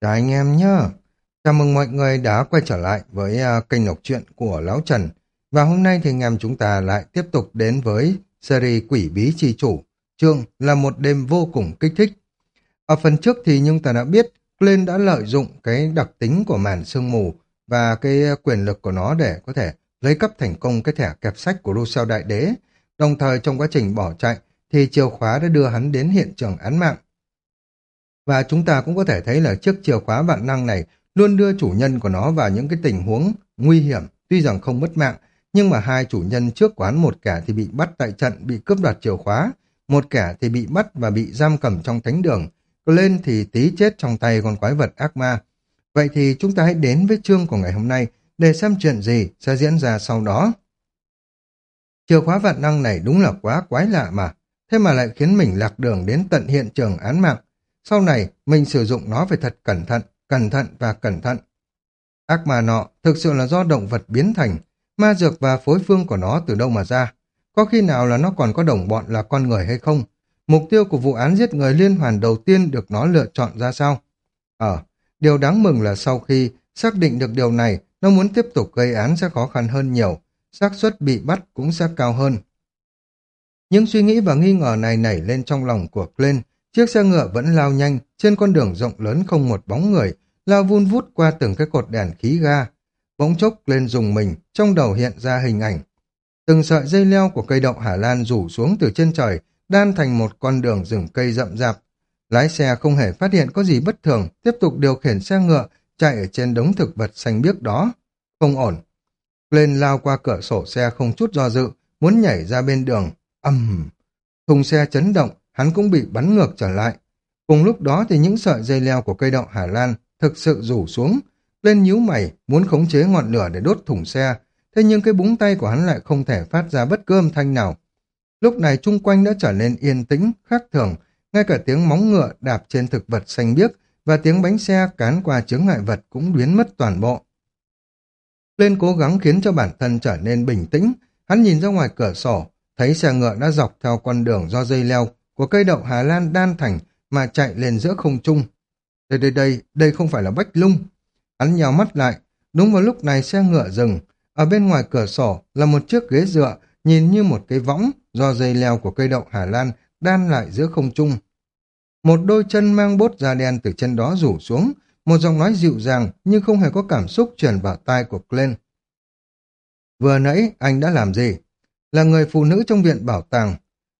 Chào anh em nhá. Chào mừng mọi người đã quay trở lại với uh, kênh đọc truyện của Lão Trần. Và hôm nay thì anh em chúng ta lại tiếp tục đến với series Quỷ Bí Chi Chủ. Chương là một đêm vô cùng kích thích. Ở phần trước thì chúng ta đã biết Glenn đã lợi dụng cái đặc tính của màn sương mù và cái quyền lực của nó để có thể lấy cấp thành công cái thẻ kẹp sách của Rousseau Đại Đế. Đồng thời trong quá trình bỏ chạy thì chìa khóa đã đưa hắn đến hiện trường án mạng. Và chúng ta cũng có thể thấy là chiếc chìa khóa vạn năng này luôn đưa chủ nhân của nó vào những cái tình huống nguy hiểm, tuy rằng không mất mạng, nhưng mà hai chủ nhân trước quán một kẻ thì bị bắt tại trận bị cướp đoạt chìa khóa, một kẻ thì bị bắt và bị giam cầm trong thánh đường, lên thì tí chết trong tay con quái vật ác ma. Vậy thì chúng ta hãy đến với chương của ngày hôm nay để xem chuyện gì sẽ diễn ra sau đó. Chìa khóa vạn năng này đúng là quá quái lạ mà, thế mà lại khiến mình lạc đường đến tận hiện trường án mạng, sau này, mình sử dụng nó phải thật cẩn thận, cẩn thận và cẩn thận. Ác ma nọ thực sự là do động vật biến thành, ma dược và phối phương của nó từ đâu mà ra. Có khi nào là nó còn có đồng bọn là con người hay không? Mục tiêu của vụ án giết người liên hoàn đầu tiên được nó lựa chọn ra sao? Ờ, điều đáng mừng là sau khi xác định được điều này, nó muốn tiếp tục gây án sẽ khó khăn hơn nhiều, xác suất bị bắt cũng sẽ cao hơn. Những suy nghĩ và nghi ngờ này nảy lên trong lòng của Glenn, Chiếc xe ngựa vẫn lao nhanh, trên con đường rộng lớn không một bóng người, lao vun vút qua từng cái cột đèn khí ga. Bỗng chốc lên dùng mình, trong đầu hiện ra hình ảnh. Từng sợi dây leo của cây đậu Hà Lan rủ xuống từ trên trời, đan thành một con đường rừng cây rậm rạp. Lái xe không hề phát hiện có gì bất thường, tiếp tục điều khiển xe ngựa, chạy ở trên đống thực vật xanh biếc đó. Không ổn. Lên lao qua cửa sổ xe không chút do dự, muốn nhảy ra bên đường. Âm! Thùng xe chấn động, hắn cũng bị bắn ngược trở lại. Cùng lúc đó thì những sợi dây leo của cây đậu Hà Lan thực sự rủ xuống, lên nhíu mày muốn khống chế ngọn lửa để đốt thùng xe, thế nhưng cái búng tay của hắn lại không thể phát ra bất cứ âm thanh nào. Lúc này chung quanh đã trở nên yên tĩnh, khác thường, ngay cả tiếng móng ngựa đạp trên thực vật xanh biếc và tiếng bánh xe cán qua chướng ngại vật cũng biến mất toàn bộ. Lên cố gắng khiến cho bản thân trở nên bình tĩnh, hắn nhìn ra ngoài cửa sổ, thấy xe ngựa đã dọc theo con đường do dây leo của cây đậu Hà Lan đan thành mà chạy lên giữa không trung. Đây đây đây, đây không phải là Bách Lung. Hắn nhào mắt lại, đúng vào lúc này xe ngựa dừng. Ở bên ngoài cửa sổ là một chiếc ghế dựa, nhìn như một cái võng do dây leo của cây đậu Hà Lan đan lại giữa không trung. Một đôi chân mang bốt da đen từ chân đó rủ xuống, một giọng nói dịu dàng nhưng không hề có cảm xúc truyền vào tai của Glenn. Vừa nãy anh đã làm gì? Là người phụ nữ trong viện bảo tàng,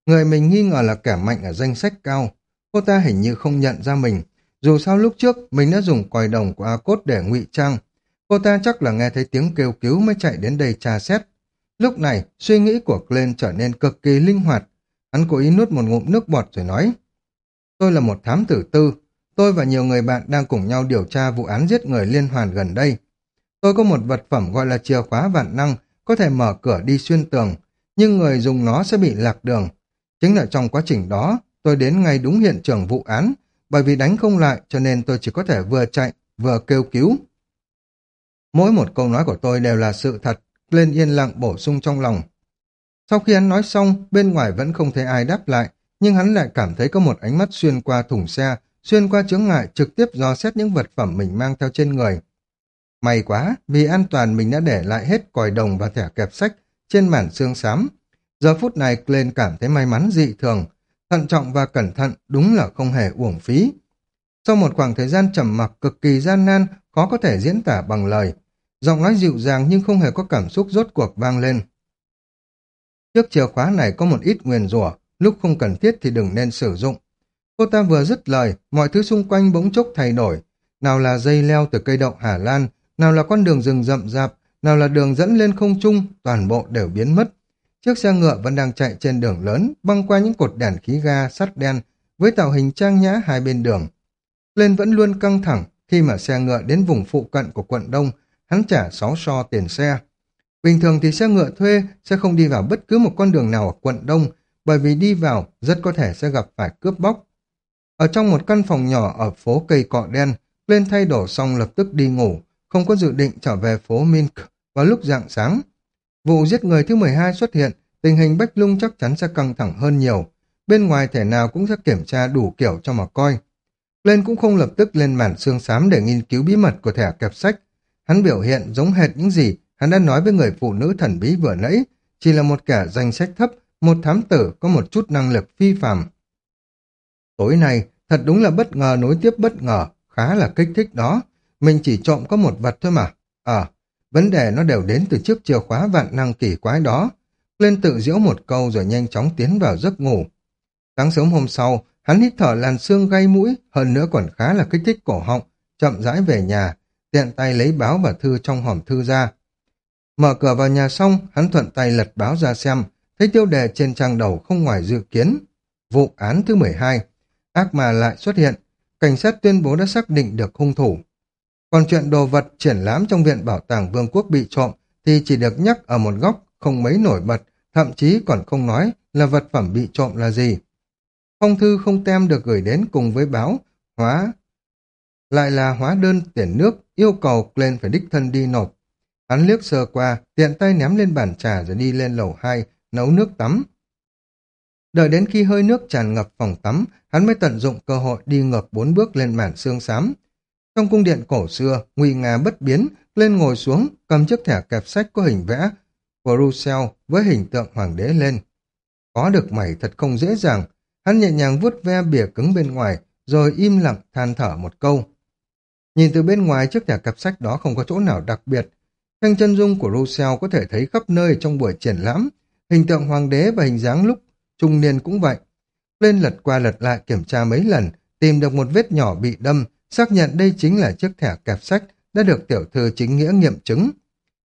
Người mình nghi ngờ là kẻ mạnh ở danh sách cao. Cô ta hình như không nhận ra mình. Dù sao lúc trước mình đã dùng còi đồng của A Cốt để ngụy trang. Cô ta chắc là nghe thấy tiếng kêu cứu mới chạy đến đây tra xét. Lúc này, suy nghĩ của Glenn trở nên cực kỳ linh hoạt. Hắn cố ý nuốt một ngụm nước bọt rồi nói. Tôi là một thám tử tư. Tôi và nhiều người bạn đang cùng nhau điều tra vụ án giết người liên hoàn gần đây. Tôi có một vật phẩm gọi là chìa khóa vạn năng, có thể mở cửa đi xuyên tường, nhưng người dùng nó sẽ bị lạc đường. Chính là trong quá trình đó, tôi đến ngay đúng hiện trường vụ án, bởi vì đánh không lại cho nên tôi chỉ có thể vừa chạy, vừa kêu cứu. Mỗi một câu nói của tôi đều là sự thật, lên yên lặng bổ sung trong lòng. Sau khi hắn nói xong, bên ngoài vẫn không thấy ai đáp lại, nhưng hắn lại cảm thấy có một ánh mắt xuyên qua thùng xe, xuyên qua chướng ngại trực tiếp do xét những vật phẩm mình mang theo trên người. May quá, vì an toàn mình đã để lại hết còi đồng và thẻ kẹp sách trên màn xương xám, Giờ phút này Glenn cảm thấy may mắn dị thường, thận trọng và cẩn thận đúng là không hề uổng phí. Sau một khoảng thời gian trầm mặc cực kỳ gian nan, khó có thể diễn tả bằng lời. Giọng nói dịu dàng nhưng không hề có cảm xúc rốt cuộc vang lên. Chiếc chìa khóa này có một ít nguyền rủa, lúc không cần thiết thì đừng nên sử dụng. Cô ta vừa dứt lời, mọi thứ xung quanh bỗng chốc thay đổi. Nào là dây leo từ cây đậu Hà Lan, nào là con đường rừng rậm rạp, nào là đường dẫn lên không trung, toàn bộ đều biến mất. Chiếc xe ngựa vẫn đang chạy trên đường lớn, băng qua những cột đèn khí ga sắt đen, với tạo hình trang nhã hai bên đường. Lên vẫn luôn căng thẳng, khi mà xe ngựa đến vùng phụ cận của quận Đông, hắn trả 6 so tiền xe. Bình thường thì xe ngựa thuê sẽ không đi vào bất cứ một con đường nào ở quận Đông, bởi vì đi vào rất có thể sẽ gặp phải cướp bóc. Ở trong một căn phòng nhỏ ở phố cây cọ đen, lên thay đổi xong lập tức đi ngủ, không có dự định trở về phố Mink vào lúc rạng sáng. Vụ giết người thứ 12 xuất hiện, tình hình Bách Lung chắc chắn sẽ căng thẳng hơn nhiều. Bên ngoài thể nào cũng sẽ kiểm tra đủ kiểu cho mà coi. Lên cũng không lập tức lên màn xương xám để nghiên cứu bí mật của thẻ kẹp sách. Hắn biểu hiện giống hệt những gì hắn đã nói với người phụ nữ thần bí vừa nãy, chỉ là một kẻ danh sách thấp, một thám tử có một chút năng lực phi phàm. Tối nay, thật đúng là bất ngờ nối tiếp bất ngờ, khá là kích thích đó. Mình chỉ trộm có một vật thôi mà. à vấn đề nó đều đến từ chiếc chìa khóa vạn năng kỳ quái đó. Lên tự diễu một câu rồi nhanh chóng tiến vào giấc ngủ. Sáng sớm hôm sau, hắn hít thở làn xương gây mũi, hơn nữa còn khá là kích thích cổ họng, chậm rãi về nhà, tiện tay lấy báo và thư trong hòm thư ra. Mở cửa vào nhà xong, hắn thuận tay lật báo ra xem, thấy tiêu đề trên trang đầu không ngoài dự kiến. Vụ án thứ 12. Ác mà lại xuất hiện. Cảnh sát tuyên bố đã xác định được hung thủ. Còn chuyện đồ vật triển lãm trong viện bảo tàng vương quốc bị trộm thì chỉ được nhắc ở một góc, không mấy nổi bật, thậm chí còn không nói là vật phẩm bị trộm là gì. Phong thư không tem được gửi đến cùng với báo, hóa lại là hóa đơn tiền nước, yêu cầu lên phải đích thân đi nộp. Hắn liếc sơ qua, tiện tay ném lên bàn trà rồi đi lên lầu 2, nấu nước tắm. Đợi đến khi hơi nước tràn ngập phòng tắm, hắn mới tận dụng cơ hội đi ngược bốn bước lên màn xương xám. Trong cung điện cổ xưa, nguy nga bất biến, lên ngồi xuống, cầm chiếc thẻ kẹp sách có hình vẽ của Rousseau với hình tượng hoàng đế lên. Có được mày thật không dễ dàng, hắn nhẹ nhàng vuốt ve bìa cứng bên ngoài, rồi im lặng than thở một câu. Nhìn từ bên ngoài chiếc thẻ cặp sách đó không có chỗ nào đặc biệt, Thanh chân dung của Rousseau có thể thấy khắp nơi trong buổi triển lãm, hình tượng hoàng đế và hình dáng lúc trung niên cũng vậy. Lên lật qua lật lại kiểm tra mấy lần, tìm được một vết nhỏ bị đâm, xác nhận đây chính là chiếc thẻ kẹp sách đã được tiểu thư chính nghĩa nghiệm chứng.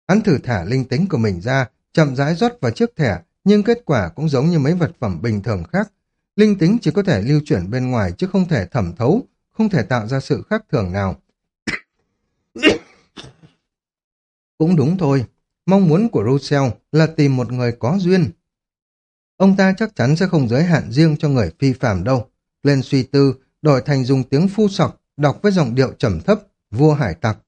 Hắn thử thả linh tính của mình ra, chậm rãi rót vào chiếc thẻ, nhưng kết quả cũng giống như mấy vật phẩm bình thường khác. Linh tính chỉ có thể lưu chuyển bên ngoài chứ không thể thẩm thấu, không thể tạo ra sự khác thường nào. Cũng đúng thôi, mong muốn của Rousseau là tìm một người có duyên. Ông ta chắc chắn sẽ không giới hạn riêng cho người phi phạm đâu. Lên suy tư, đổi thành dùng tiếng phu sọc, đọc với giọng điệu trầm thấp, vua hải tặc.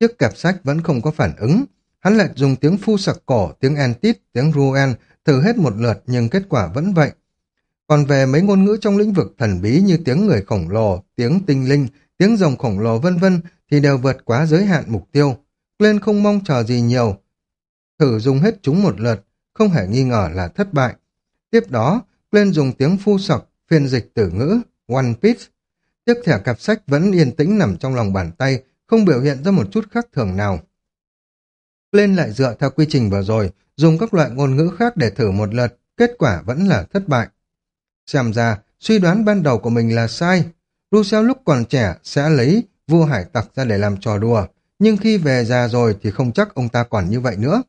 Chiếc kẹp sách vẫn không có phản ứng. Hắn lại dùng tiếng phu sặc cổ, tiếng antit, tiếng ruen, thử hết một lượt nhưng kết quả vẫn vậy. Còn về mấy ngôn ngữ trong lĩnh vực thần bí như tiếng người khổng lồ, tiếng tinh linh, tiếng rồng khổng lồ vân vân thì đều vượt quá giới hạn mục tiêu. Glenn không mong chờ gì nhiều. Thử dùng hết chúng một lượt, không hề nghi ngờ là thất bại. Tiếp đó, Glenn dùng tiếng phu sọc, phiên dịch từ ngữ, One Piece. Chiếc thẻ cặp sách vẫn yên tĩnh nằm trong lòng bàn tay, không biểu hiện ra một chút khác thường nào. Glenn lại dựa theo quy trình vừa rồi, dùng các loại ngôn ngữ khác để thử một lượt, kết quả vẫn là thất bại. Xem ra, suy đoán ban đầu của mình là sai. Rousseau lúc còn trẻ sẽ lấy vua hải tặc ra để làm trò đùa, nhưng khi về già rồi thì không chắc ông ta còn như vậy nữa.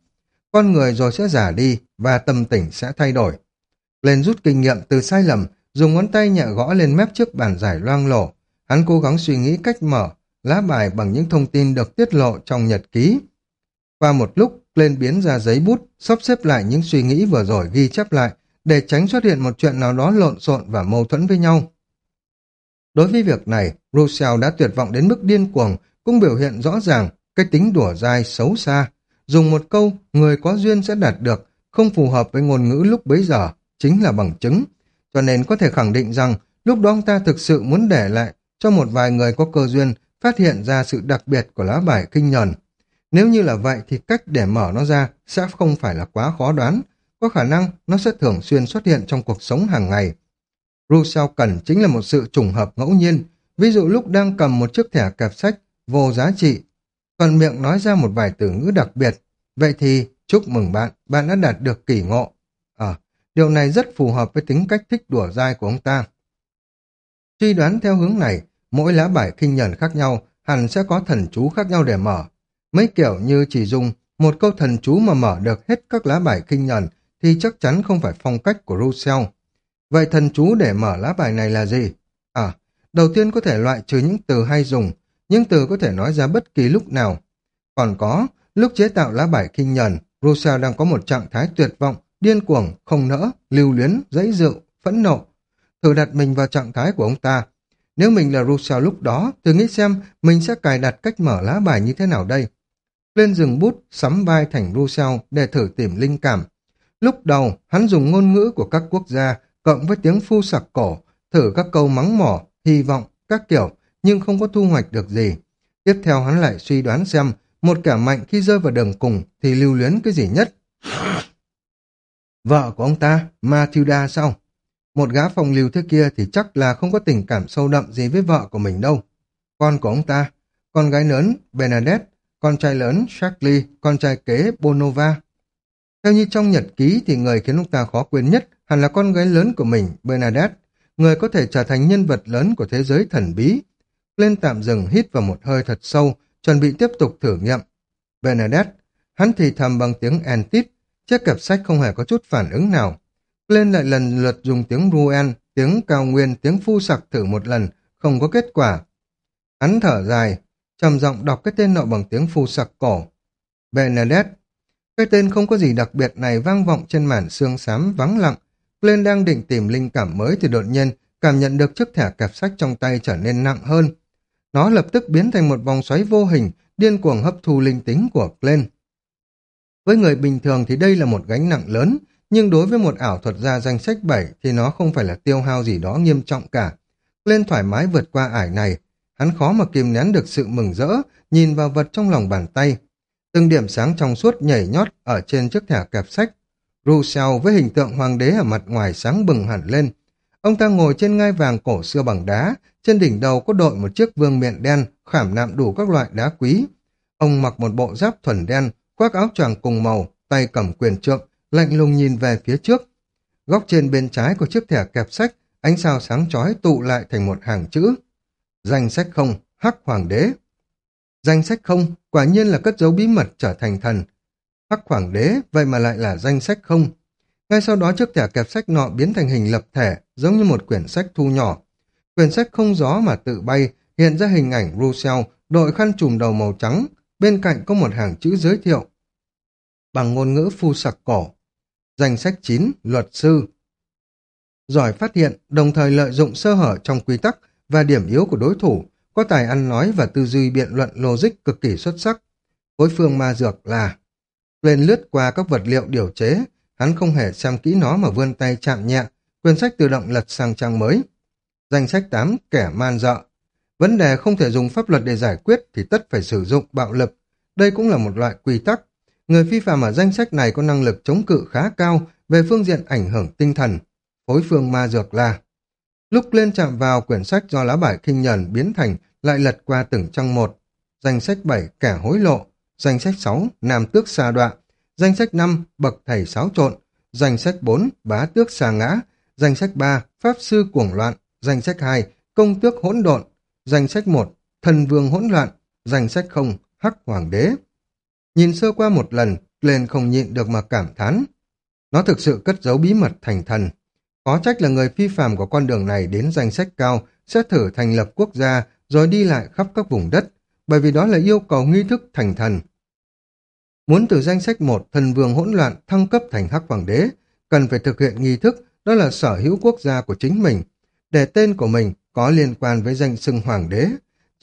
Con người rồi sẽ giả đi và tâm tỉnh sẽ thay đổi. Lên rút kinh nghiệm từ sai lầm, dùng ngón tay nhẹ gõ lên mép trước bàn giải loang lổ. Hắn cố gắng suy nghĩ cách mở, lá bài bằng những thông tin được tiết lộ trong nhật ký. Qua một lúc, lên biến ra giấy bút, sắp xếp lại những suy nghĩ vừa rồi ghi chép lại, để tránh xuất hiện một chuyện nào đó lộn xộn và mâu thuẫn với nhau. Đối với việc này, Rousseau đã tuyệt vọng đến mức điên cuồng, cũng biểu hiện rõ ràng cái tính đùa dai xấu xa. Dùng một câu, người có duyên sẽ đạt được, không phù hợp với ngôn ngữ lúc bấy giờ, chính là bằng chứng. Cho nên có thể khẳng định rằng, lúc đó ông ta thực sự muốn để lại cho một vài người có cơ duyên phát hiện ra sự đặc biệt của lá bài kinh nhờn. Nếu như là vậy thì cách để mở nó ra sẽ không phải là quá khó đoán, có khả năng nó sẽ thường xuyên xuất hiện trong cuộc sống hàng ngày. Rousseau cần chính là một sự trùng hợp ngẫu nhiên, ví dụ lúc đang cầm một chiếc thẻ kẹp sách vô giá trị. còn miệng nói ra một vài từ ngữ đặc biệt. Vậy thì, chúc mừng bạn, bạn đã đạt được kỳ ngộ. Điều này rất phù hợp với tính cách thích đùa dai của ông ta. Suy đoán theo hướng này, mỗi lá bài kinh nhẫn khác nhau hẳn sẽ có thần chú khác nhau để mở. Mấy kiểu như chỉ dùng một câu thần chú mà mở được hết các lá bài kinh nhẫn thì chắc chắn không phải phong cách của Rousseau. Vậy thần chú để mở lá bài này là gì? À, đầu tiên có thể loại trừ những từ hay dùng, những từ có thể nói ra bất kỳ lúc nào. Còn có, lúc chế tạo lá bài kinh nhẫn, Rousseau đang có một trạng thái tuyệt vọng, điên cuồng, không nỡ, lưu luyến, dãy dự, phẫn nộ. Thử đặt mình vào trạng thái của ông ta. Nếu mình là Rousseau lúc đó, thử nghĩ xem mình sẽ cài đặt cách mở lá bài như thế nào đây. Lên rừng bút, sắm vai thành Rousseau để thử tìm linh cảm. Lúc đầu, hắn dùng ngôn ngữ của các quốc gia, cộng với tiếng phu sặc cổ, thử các câu mắng mỏ, hy vọng các kiểu, nhưng không có thu hoạch được gì. Tiếp theo hắn lại suy đoán xem, một kẻ mạnh khi rơi vào đường cùng thì lưu luyến cái gì nhất. Vợ của ông ta, Matilda sao? Một gã phòng lưu thế kia thì chắc là không có tình cảm sâu đậm gì với vợ của mình đâu. Con của ông ta, con gái lớn Bernadette, con trai lớn Charlie, con trai kế Bonova. Theo như trong nhật ký thì người khiến ông ta khó quên nhất hẳn là con gái lớn của mình, Bernadette, người có thể trở thành nhân vật lớn của thế giới thần bí. Lên tạm dừng hít vào một hơi thật sâu, chuẩn bị tiếp tục thử nghiệm. Bernadette, hắn thì thầm bằng tiếng Antit, chiếc cặp sách không hề có chút phản ứng nào. Lên lại lần lượt dùng tiếng Ruen, tiếng cao nguyên, tiếng phu sặc thử một lần, không có kết quả. Hắn thở dài, trầm giọng đọc cái tên nọ bằng tiếng phu sặc cổ. Bernadette. Cái tên không có gì đặc biệt này vang vọng trên màn xương xám vắng lặng. Lên đang định tìm linh cảm mới thì đột nhiên cảm nhận được chiếc thẻ cặp sách trong tay trở nên nặng hơn. Nó lập tức biến thành một vòng xoáy vô hình, điên cuồng hấp thu linh tính của Glenn. Với người bình thường thì đây là một gánh nặng lớn, nhưng đối với một ảo thuật gia danh sách 7 thì nó không phải là tiêu hao gì đó nghiêm trọng cả. Lên thoải mái vượt qua ải này, hắn khó mà kìm nén được sự mừng rỡ, nhìn vào vật trong lòng bàn tay. Từng điểm sáng trong suốt nhảy nhót ở trên chiếc thẻ kẹp sách. Rousseau với hình tượng hoàng đế ở mặt ngoài sáng bừng hẳn lên. Ông ta ngồi trên ngai vàng cổ xưa bằng đá, trên đỉnh đầu có đội một chiếc vương miện đen, khảm nạm đủ các loại đá quý. Ông mặc một bộ giáp thuần đen, khoác áo choàng cùng màu, tay cầm quyền trượng, lạnh lùng nhìn về phía trước. Góc trên bên trái của chiếc thẻ kẹp sách, ánh sao sáng chói tụ lại thành một hàng chữ. Danh sách không, Hắc Hoàng đế. Danh sách không, quả nhiên là cất dấu bí mật trở thành thần. Hắc Hoàng đế, vậy mà lại là danh sách không. Ngay sau đó chiếc thẻ kẹp sách nọ biến thành hình lập thể, giống như một quyển sách thu nhỏ. Quyển sách không gió mà tự bay, hiện ra hình ảnh Russell đội khăn trùm đầu màu trắng, bên cạnh có một hàng chữ giới thiệu. Bằng ngôn ngữ phu sặc cổ, danh sách 9, luật sư. Giỏi phát hiện, đồng thời lợi dụng sơ hở trong quy tắc và điểm yếu của đối thủ, có tài ăn nói và tư duy biện luận logic cực kỳ xuất sắc. Phối phương ma dược là lên lướt qua các vật liệu điều chế, hắn không hề xem kỹ nó mà vươn tay chạm nhẹ, quyển sách tự động lật sang trang mới. Danh sách 8, kẻ man dợ. Vấn đề không thể dùng pháp luật để giải quyết thì tất phải sử dụng bạo lực. Đây cũng là một loại quy tắc. Người phi phạm ở danh sách này có năng lực chống cự khá cao về phương diện ảnh hưởng tinh thần. Phối phương ma dược là Lúc lên chạm vào quyển sách do lá bài kinh nhẫn biến thành lại lật qua từng trang một. Danh sách 7 kẻ hối lộ, danh sách 6 nam tước xa đoạn, danh sách 5 bậc thầy xáo trộn, danh sách 4 bá tước xa ngã, danh sách 3 pháp sư cuồng loạn, danh sách 2 công tước hỗn độn, danh sách 1 thần vương hỗn loạn, danh sách 0 hắc hoàng đế. Nhìn sơ qua một lần, lên không nhịn được mà cảm thán. Nó thực sự cất giấu bí mật thành thần. Có trách là người phi phàm của con đường này đến danh sách cao sẽ thử thành lập quốc gia rồi đi lại khắp các vùng đất, bởi vì đó là yêu cầu nghi thức thành thần. Muốn từ danh sách một thần vương hỗn loạn thăng cấp thành hắc hoàng đế, cần phải thực hiện nghi thức đó là sở hữu quốc gia của chính mình, để tên của mình có liên quan với danh xưng hoàng đế,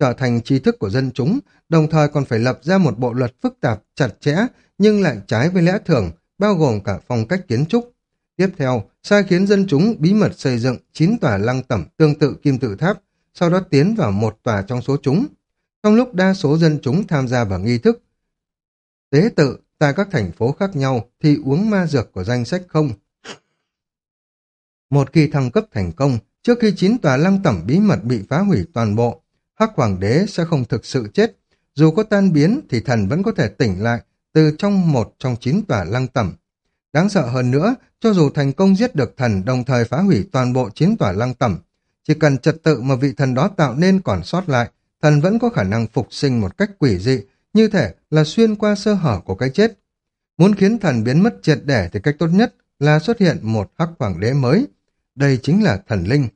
trở thành tri thức của dân chúng, đồng thời còn phải lập ra một bộ luật phức tạp, chặt chẽ, nhưng lại trái với lẽ thường, bao gồm cả phong cách kiến trúc. Tiếp theo, sai khiến dân chúng bí mật xây dựng 9 tòa lăng tẩm tương tự kim tự tháp, sau đó tiến vào một tòa trong số chúng. Trong lúc đa số dân chúng tham gia vào nghi thức, tế tự tại các thành phố khác nhau thì uống ma dược của danh sách không. Một khi thăng cấp thành công, trước khi chín tòa lăng tẩm bí mật bị phá hủy toàn bộ, Hắc Hoàng đế sẽ không thực sự chết. Dù có tan biến thì thần vẫn có thể tỉnh lại từ trong một trong chín tòa lăng tẩm. Đáng sợ hơn nữa, cho dù thành công giết được thần đồng thời phá hủy toàn bộ chín tòa lăng tẩm, chỉ cần trật tự mà vị thần đó tạo nên còn sót lại, thần vẫn có khả năng phục sinh một cách quỷ dị, như thể là xuyên qua sơ hở của cái chết. Muốn khiến thần biến mất triệt để thì cách tốt nhất là xuất hiện một hắc hoàng đế mới. Đây chính là thần linh.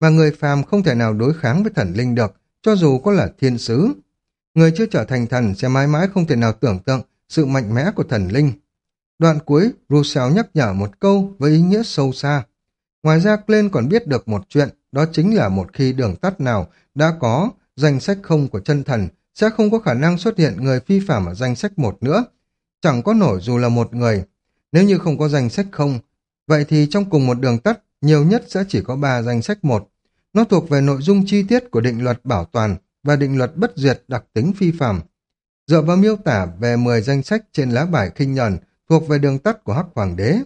Và người phàm không thể nào đối kháng với thần linh được, cho dù có là thiên sứ. Người chưa trở thành thần sẽ mãi mãi không thể nào tưởng tượng sự mạnh mẽ của thần linh. Đoạn cuối, Rousseau nhắc nhở một câu với ý nghĩa sâu xa. Ngoài ra, Glenn còn biết được một chuyện, đó chính là một khi đường tắt nào đã có danh sách không của chân thần, sẽ không có khả năng xuất hiện người phi phạm ở danh sách một nữa. Chẳng có nổi dù là một người. Nếu như không có danh sách không, vậy thì trong cùng một đường tắt, nhiều nhất sẽ chỉ có ba danh sách một. Nó thuộc về nội dung chi tiết của định luật bảo toàn và định luật bất duyệt đặc tính phi phạm. Dựa vào miêu tả về 10 danh sách trên lá bài khinh nhờn thuộc về đường tắt của Hắc Hoàng đế,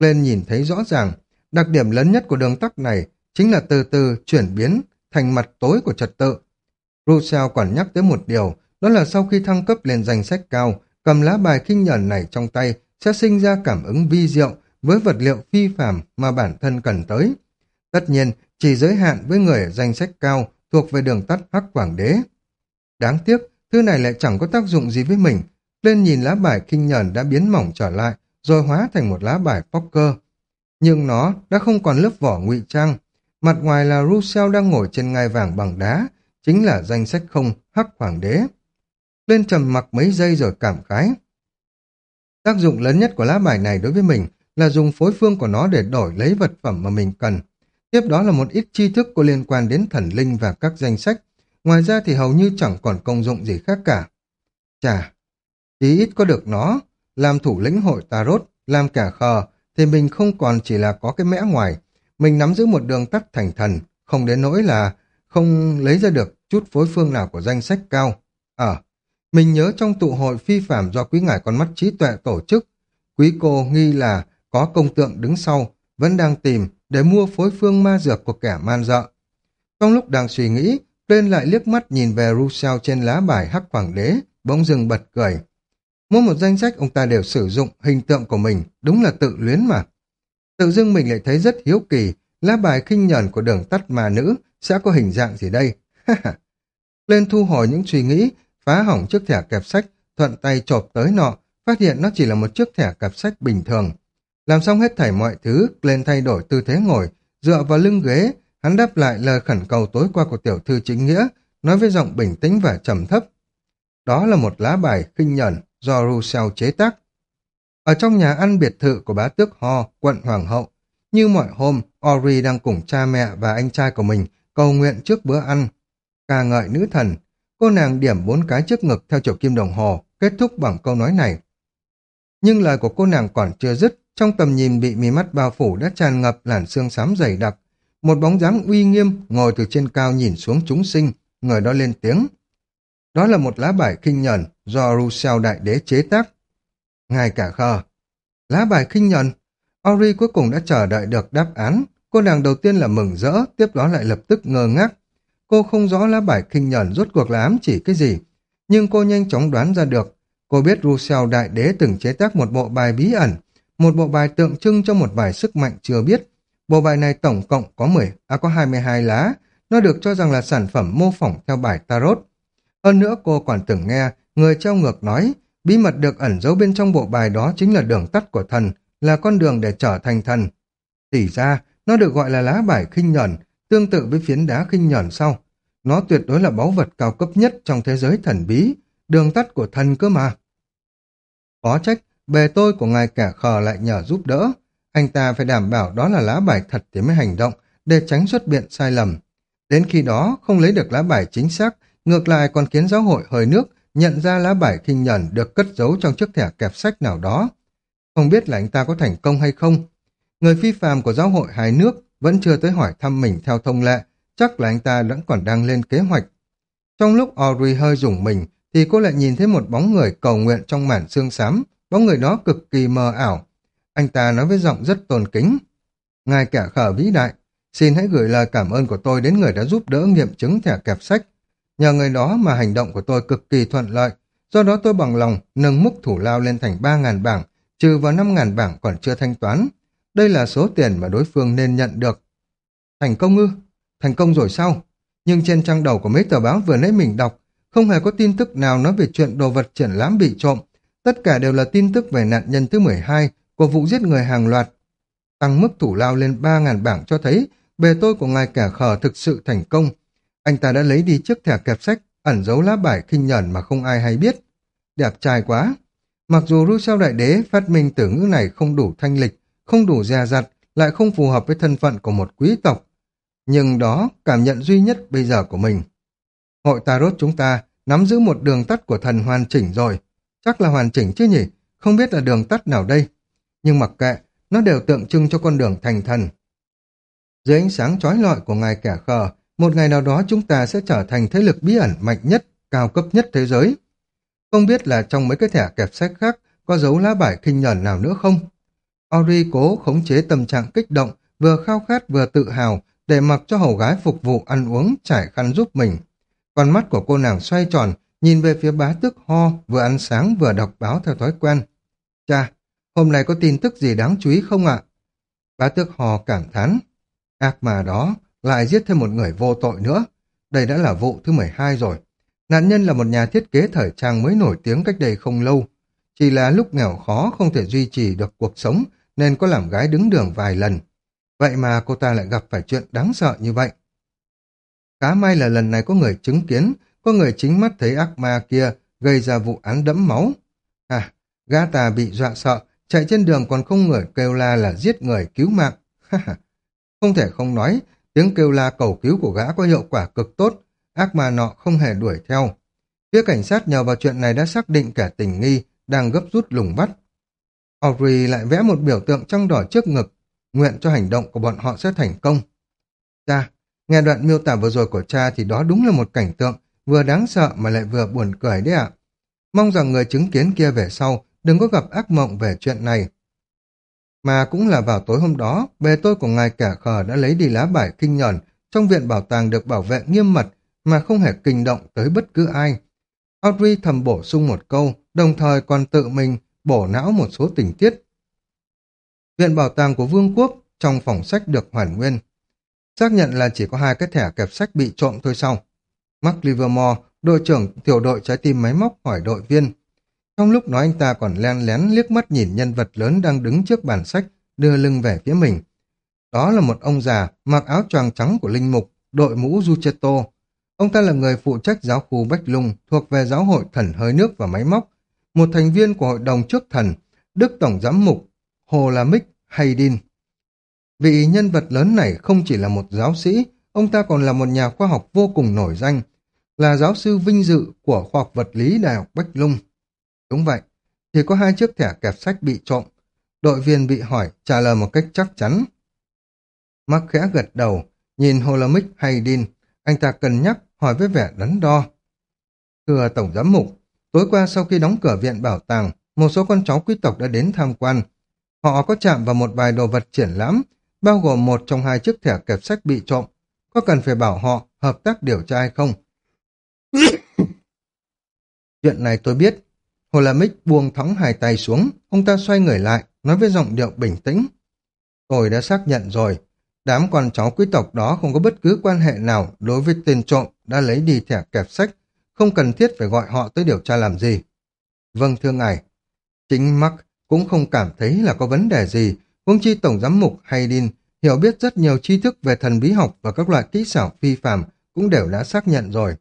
lên nhìn thấy rõ ràng, đặc điểm lớn nhất của đường tắt này chính là từ từ chuyển biến thành mặt tối của trật tự. Rousseau còn nhắc tới một điều, đó là sau khi thăng cấp lên danh sách cao, cầm lá bài khinh nhẫn này trong tay sẽ sinh ra cảm ứng vi diệu với vật liệu phi phàm mà bản thân cần tới. Tất nhiên, chỉ giới hạn với người ở danh sách cao thuộc về đường tắt hắc quảng đế. Đáng tiếc, thứ này lại chẳng có tác dụng gì với mình. Lên nhìn lá bài kinh nhờn đã biến mỏng trở lại, rồi hóa thành một lá bài poker. Nhưng nó đã không còn lớp vỏ ngụy trang. Mặt ngoài là Russell đang ngồi trên ngai vàng bằng đá, chính là danh sách không hắc hoàng đế. Lên trầm mặc mấy giây rồi cảm khái. Tác dụng lớn nhất của lá bài này đối với mình là dùng phối phương của nó để đổi lấy vật phẩm mà mình cần. Tiếp đó là một ít tri thức có liên quan đến thần linh và các danh sách. Ngoài ra thì hầu như chẳng còn công dụng gì khác cả. Chà, tí ít có được nó, làm thủ lĩnh hội Tarot, làm cả khờ, thì mình không còn chỉ là có cái mẽ ngoài. Mình nắm giữ một đường tắt thành thần, không đến nỗi là không lấy ra được chút phối phương nào của danh sách cao. Ờ, mình nhớ trong tụ hội phi phạm do quý ngài con mắt trí tuệ tổ chức, quý cô nghi là có công tượng đứng sau, vẫn đang tìm để mua phối phương ma dược của kẻ man dợ. Trong lúc đang suy nghĩ, lên lại liếc mắt nhìn về Rousseau trên lá bài hắc hoàng đế, bỗng dừng bật cười. Mỗi một danh sách ông ta đều sử dụng hình tượng của mình, đúng là tự luyến mà. Tự dưng mình lại thấy rất hiếu kỳ, lá bài khinh nhờn của đường tắt mà nữ sẽ có hình dạng gì đây? Lên thu hồi những suy nghĩ, phá hỏng chiếc thẻ kẹp sách, thuận tay chộp tới nọ, phát hiện nó chỉ là một chiếc thẻ kẹp sách bình thường. Làm xong hết thảy mọi thứ, lên thay đổi tư thế ngồi, dựa vào lưng ghế, hắn đáp lại lời khẩn cầu tối qua của tiểu thư chính nghĩa, nói với giọng bình tĩnh và trầm thấp. Đó là một lá bài khinh nhẫn do Rousseau chế tác. Ở trong nhà ăn biệt thự của bá tước Ho, quận Hoàng hậu, như mọi hôm, Ori đang cùng cha mẹ và anh trai của mình cầu nguyện trước bữa ăn. Ca ngợi nữ thần, cô nàng điểm bốn cái trước ngực theo chiều kim đồng hồ, kết thúc bằng câu nói này. Nhưng lời của cô nàng còn chưa dứt, trong tầm nhìn bị mí mắt bao phủ đã tràn ngập làn xương xám dày đặc. Một bóng dáng uy nghiêm ngồi từ trên cao nhìn xuống chúng sinh, người đó lên tiếng. Đó là một lá bài kinh nhẫn do Rousseau đại đế chế tác. Ngài cả khờ. Lá bài kinh nhẫn. Ori cuối cùng đã chờ đợi được đáp án. Cô nàng đầu tiên là mừng rỡ, tiếp đó lại lập tức ngơ ngác. Cô không rõ lá bài kinh nhẫn rốt cuộc là ám chỉ cái gì. Nhưng cô nhanh chóng đoán ra được. Cô biết Rousseau đại đế từng chế tác một bộ bài bí ẩn, một bộ bài tượng trưng cho một vài sức mạnh chưa biết. Bộ bài này tổng cộng có 10, à có 22 lá, nó được cho rằng là sản phẩm mô phỏng theo bài Tarot. Hơn nữa cô còn từng nghe người treo ngược nói bí mật được ẩn giấu bên trong bộ bài đó chính là đường tắt của thần, là con đường để trở thành thần. Tỉ ra, nó được gọi là lá bài khinh nhẫn, tương tự với phiến đá khinh nhẫn sau. Nó tuyệt đối là báu vật cao cấp nhất trong thế giới thần bí, đường tắt của thần cơ mà. Có trách, bề tôi của ngài cả khờ lại nhờ giúp đỡ. Anh ta phải đảm bảo đó là lá bài thật thì mới hành động, để tránh xuất biện sai lầm. Đến khi đó, không lấy được lá bài chính xác, ngược lại còn khiến giáo hội hơi nước nhận ra lá bài kinh nhẫn được cất giấu trong chiếc thẻ kẹp sách nào đó. Không biết là anh ta có thành công hay không. Người phi phàm của giáo hội hai nước vẫn chưa tới hỏi thăm mình theo thông lệ, chắc là anh ta vẫn còn đang lên kế hoạch. Trong lúc Audrey hơi dùng mình, thì cô lại nhìn thấy một bóng người cầu nguyện trong màn xương xám, bóng người đó cực kỳ mờ ảo. Anh ta nói với giọng rất tôn kính. Ngài kẻ khờ vĩ đại, xin hãy gửi lời cảm ơn của tôi đến người đã giúp đỡ nghiệm chứng thẻ kẹp sách. Nhờ người đó mà hành động của tôi cực kỳ thuận lợi, do đó tôi bằng lòng nâng mức thủ lao lên thành 3.000 bảng, trừ vào 5.000 bảng còn chưa thanh toán. Đây là số tiền mà đối phương nên nhận được. Thành công ư? Thành công rồi sao? Nhưng trên trang đầu của mấy tờ báo vừa nãy mình đọc, không hề có tin tức nào nói về chuyện đồ vật triển lãm bị trộm. Tất cả đều là tin tức về nạn nhân thứ 12 của vụ giết người hàng loạt. Tăng mức thủ lao lên 3.000 bảng cho thấy bề tôi của ngài kẻ khờ thực sự thành công. Anh ta đã lấy đi chiếc thẻ kẹp sách, ẩn giấu lá bài khinh nhẫn mà không ai hay biết. Đẹp trai quá! Mặc dù Rousseau Đại Đế phát minh từ ngữ này không đủ thanh lịch, không đủ dè dặt, lại không phù hợp với thân phận của một quý tộc. Nhưng đó cảm nhận duy nhất bây giờ của mình. Hội Tarot chúng ta nắm giữ một đường tắt của thần hoàn chỉnh rồi. Chắc là hoàn chỉnh chứ nhỉ? Không biết là đường tắt nào đây. Nhưng mặc kệ, nó đều tượng trưng cho con đường thành thần. Dưới ánh sáng chói lọi của ngài kẻ khờ, một ngày nào đó chúng ta sẽ trở thành thế lực bí ẩn mạnh nhất, cao cấp nhất thế giới. Không biết là trong mấy cái thẻ kẹp sách khác có dấu lá bài kinh nhẫn nào nữa không? Ori cố khống chế tâm trạng kích động, vừa khao khát vừa tự hào, để mặc cho hầu gái phục vụ ăn uống trải khăn giúp mình. Con mắt của cô nàng xoay tròn, nhìn về phía bá tước ho, vừa ăn sáng vừa đọc báo theo thói quen. Cha, hôm nay có tin tức gì đáng chú ý không ạ? Bá tước ho cảm thán. Ác mà đó, lại giết thêm một người vô tội nữa. Đây đã là vụ thứ 12 rồi. Nạn nhân là một nhà thiết kế thời trang mới nổi tiếng cách đây không lâu. Chỉ là lúc nghèo khó không thể duy trì được cuộc sống nên có làm gái đứng đường vài lần. Vậy mà cô ta lại gặp phải chuyện đáng sợ như vậy. Khá may là lần này có người chứng kiến, có người chính mắt thấy ác ma kia gây ra vụ án đẫm máu. À, gã ta bị dọa sợ, chạy trên đường còn không người kêu la là giết người cứu mạng. không thể không nói, tiếng kêu la cầu cứu của gã có hiệu quả cực tốt, ác ma nọ không hề đuổi theo. Phía cảnh sát nhờ vào chuyện này đã xác định kẻ tình nghi đang gấp rút lùng bắt. Audrey lại vẽ một biểu tượng trong đỏ trước ngực, nguyện cho hành động của bọn họ sẽ thành công. Cha, nghe đoạn miêu tả vừa rồi của cha thì đó đúng là một cảnh tượng vừa đáng sợ mà lại vừa buồn cười đấy ạ. Mong rằng người chứng kiến kia về sau đừng có gặp ác mộng về chuyện này. Mà cũng là vào tối hôm đó, bề tôi của ngài kẻ khờ đã lấy đi lá bài kinh nhẫn trong viện bảo tàng được bảo vệ nghiêm mật mà không hề kinh động tới bất cứ ai. Audrey thầm bổ sung một câu, đồng thời còn tự mình bổ não một số tình tiết. Viện bảo tàng của Vương quốc trong phòng sách được hoàn nguyên. Xác nhận là chỉ có hai cái thẻ kẹp sách bị trộm thôi sau. Mark Livermore, đội trưởng tiểu đội trái tim máy móc hỏi đội viên. Trong lúc nói anh ta còn len lén liếc mắt nhìn nhân vật lớn đang đứng trước bản sách, đưa lưng về phía mình. Đó là một ông già mặc áo choàng trắng của linh mục, đội mũ Jucheto. Ông ta là người phụ trách giáo khu Bách Lung, thuộc về giáo hội thần hơi nước và máy móc, một thành viên của hội đồng trước thần, Đức Tổng Giám mục, Hồ La Mích Haydin. Vị nhân vật lớn này không chỉ là một giáo sĩ, ông ta còn là một nhà khoa học vô cùng nổi danh, là giáo sư vinh dự của khoa học vật lý Đại học Bách Lung. Đúng vậy, chỉ có hai chiếc thẻ kẹp sách bị trộm. Đội viên bị hỏi trả lời một cách chắc chắn. Mắc khẽ gật đầu, nhìn Holamic Haydin, anh ta cân nhắc hỏi với vẻ đắn đo. Thưa Tổng Giám Mục, tối qua sau khi đóng cửa viện bảo tàng, một số con cháu quý tộc đã đến tham quan. Họ có chạm vào một vài đồ vật triển lãm, bao gồm một trong hai chiếc thẻ kẹp sách bị trộm. Có cần phải bảo họ hợp tác điều tra hay không? Chuyện này tôi biết. Hồ La Mích buông thõng hai tay xuống, ông ta xoay người lại, nói với giọng điệu bình tĩnh. Tôi đã xác nhận rồi, đám con cháu quý tộc đó không có bất cứ quan hệ nào đối với tên trộm đã lấy đi thẻ kẹp sách, không cần thiết phải gọi họ tới điều tra làm gì. Vâng thưa ngài, chính Mark cũng không cảm thấy là có vấn đề gì, huống chi Tổng Giám mục Haydin hiểu biết rất nhiều tri thức về thần bí học và các loại kỹ xảo phi phàm cũng đều đã xác nhận rồi.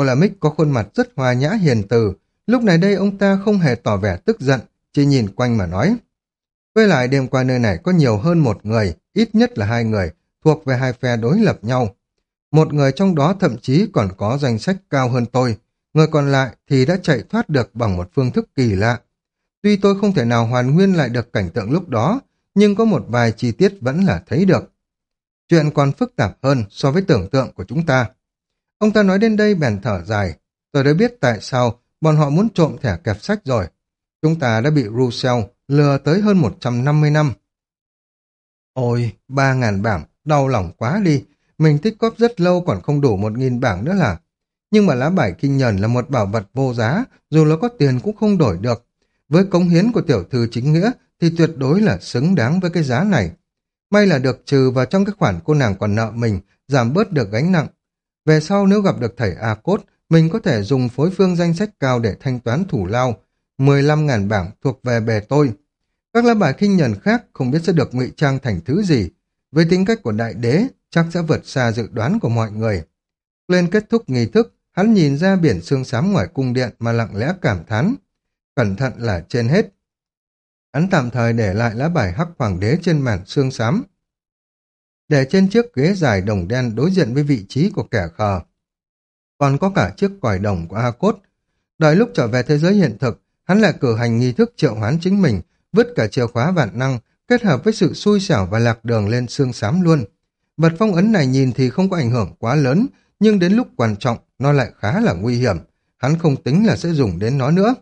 Olamic có khuôn mặt rất hòa nhã hiền từ, lúc này đây ông ta không hề tỏ vẻ tức giận, chỉ nhìn quanh mà nói. Với lại đêm qua nơi này có nhiều hơn một người, ít nhất là hai người, thuộc về hai phe đối lập nhau. Một người trong đó thậm chí còn có danh sách cao hơn tôi, người còn lại thì đã chạy thoát được bằng một phương thức kỳ lạ. Tuy tôi không thể nào hoàn nguyên lại được cảnh tượng lúc đó, nhưng có một vài chi tiết vẫn là thấy được. Chuyện còn phức tạp hơn so với tưởng tượng của chúng ta. Ông ta nói đến đây bèn thở dài. Tôi đã biết tại sao bọn họ muốn trộm thẻ kẹp sách rồi. Chúng ta đã bị Russell lừa tới hơn 150 năm. Ôi, ba ngàn bảng, đau lòng quá đi. Mình tích cóp rất lâu còn không đủ một nghìn bảng nữa là. Nhưng mà lá bài kinh nhẫn là một bảo vật vô giá, dù nó có tiền cũng không đổi được. Với cống hiến của tiểu thư chính nghĩa thì tuyệt đối là xứng đáng với cái giá này. May là được trừ vào trong cái khoản cô nàng còn nợ mình, giảm bớt được gánh nặng. Về sau nếu gặp được thầy A Cốt, mình có thể dùng phối phương danh sách cao để thanh toán thủ lao, 15.000 bảng thuộc về bề tôi. Các lá bài kinh nhẫn khác không biết sẽ được ngụy trang thành thứ gì. Với tính cách của đại đế, chắc sẽ vượt xa dự đoán của mọi người. Lên kết thúc nghi thức, hắn nhìn ra biển xương xám ngoài cung điện mà lặng lẽ cảm thán. Cẩn thận là trên hết. Hắn tạm thời để lại lá bài hắc hoàng đế trên màn xương xám. Để trên chiếc ghế dài đồng đen đối diện với vị trí của kẻ khờ. Còn có cả chiếc còi đồng của A Cốt. Đợi lúc trở về thế giới hiện thực, hắn lại cử hành nghi thức triệu hoán chính mình, vứt cả chìa khóa vạn năng, kết hợp với sự xui xẻo và lạc đường lên xương xám luôn. vật phong ấn này nhìn thì không có ảnh hưởng quá lớn, nhưng đến lúc quan trọng, nó lại khá là nguy hiểm. Hắn không tính là sẽ dùng đến nó nữa.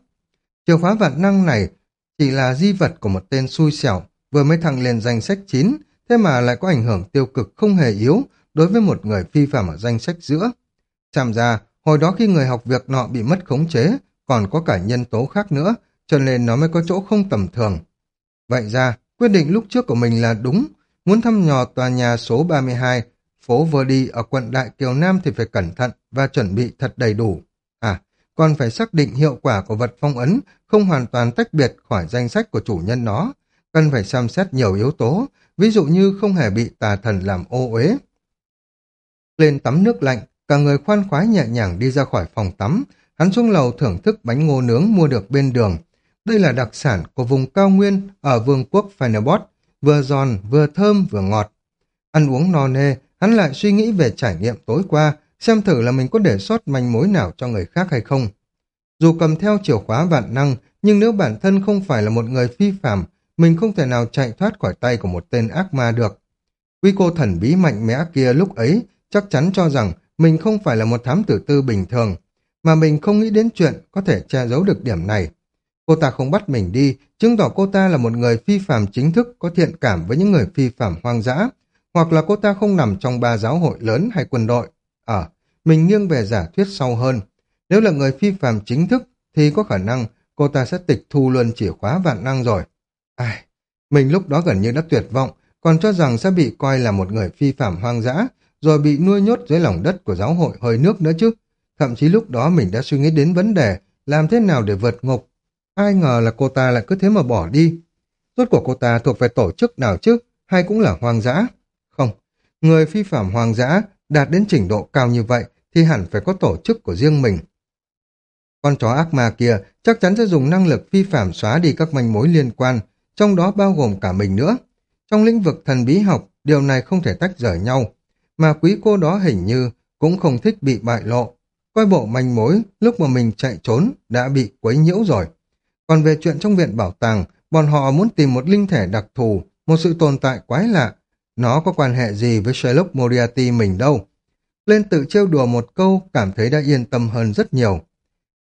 Chìa khóa vạn năng này chỉ là di vật của một tên xui xẻo, vừa mới thăng lên danh sách 9, thế mà lại có ảnh hưởng tiêu cực không hề yếu đối với một người phi phạm ở danh sách giữa. Chạm ra, hồi đó khi người học việc nọ bị mất khống chế, còn có cả nhân tố khác nữa, cho nên nó mới có chỗ không tầm thường. Vậy ra, quyết định lúc trước của mình là đúng, muốn thăm nhò tòa nhà số 32, phố Verdi ở quận Đại Kiều Nam thì phải cẩn thận và chuẩn bị thật đầy đủ. À, còn phải xác định hiệu quả của vật phong ấn không hoàn toàn tách biệt khỏi danh sách của chủ nhân nó, cần phải xem xét nhiều yếu tố, ví dụ như không hề bị tà thần làm ô uế. Lên tắm nước lạnh, cả người khoan khoái nhẹ nhàng đi ra khỏi phòng tắm, hắn xuống lầu thưởng thức bánh ngô nướng mua được bên đường. Đây là đặc sản của vùng cao nguyên ở vương quốc Fenerbot, vừa giòn, vừa thơm, vừa ngọt. Ăn uống no nê, hắn lại suy nghĩ về trải nghiệm tối qua, xem thử là mình có để sót manh mối nào cho người khác hay không. Dù cầm theo chìa khóa vạn năng, nhưng nếu bản thân không phải là một người phi phạm, mình không thể nào chạy thoát khỏi tay của một tên ác ma được. Quy cô thần bí mạnh mẽ kia lúc ấy chắc chắn cho rằng mình không phải là một thám tử tư bình thường, mà mình không nghĩ đến chuyện có thể che giấu được điểm này. Cô ta không bắt mình đi, chứng tỏ cô ta là một người phi phạm chính thức có thiện cảm với những người phi phạm hoang dã, hoặc là cô ta không nằm trong ba giáo hội lớn hay quân đội. Ờ, à, mình nghiêng về giả thuyết sâu hơn. Nếu là người phi phạm chính thức, thì có khả năng cô ta sẽ tịch thu luôn chìa khóa vạn năng rồi. Ai, mình lúc đó gần như đã tuyệt vọng, còn cho rằng sẽ bị coi là một người phi phạm hoang dã, rồi bị nuôi nhốt dưới lòng đất của giáo hội hơi nước nữa chứ. Thậm chí lúc đó mình đã suy nghĩ đến vấn đề làm thế nào để vượt ngục. Ai ngờ là cô ta lại cứ thế mà bỏ đi. Rốt của cô ta thuộc về tổ chức nào chứ, hay cũng là hoang dã? Không, người phi phạm hoang dã đạt đến trình độ cao như vậy thì hẳn phải có tổ chức của riêng mình. Con chó ác ma kia chắc chắn sẽ dùng năng lực phi phạm xóa đi các manh mối liên quan, trong đó bao gồm cả mình nữa. Trong lĩnh vực thần bí học, điều này không thể tách rời nhau, mà quý cô đó hình như cũng không thích bị bại lộ. Coi bộ manh mối, lúc mà mình chạy trốn đã bị quấy nhiễu rồi. Còn về chuyện trong viện bảo tàng, bọn họ muốn tìm một linh thể đặc thù, một sự tồn tại quái lạ. Nó có quan hệ gì với Sherlock Moriarty mình đâu. Lên tự trêu đùa một câu, cảm thấy đã yên tâm hơn rất nhiều.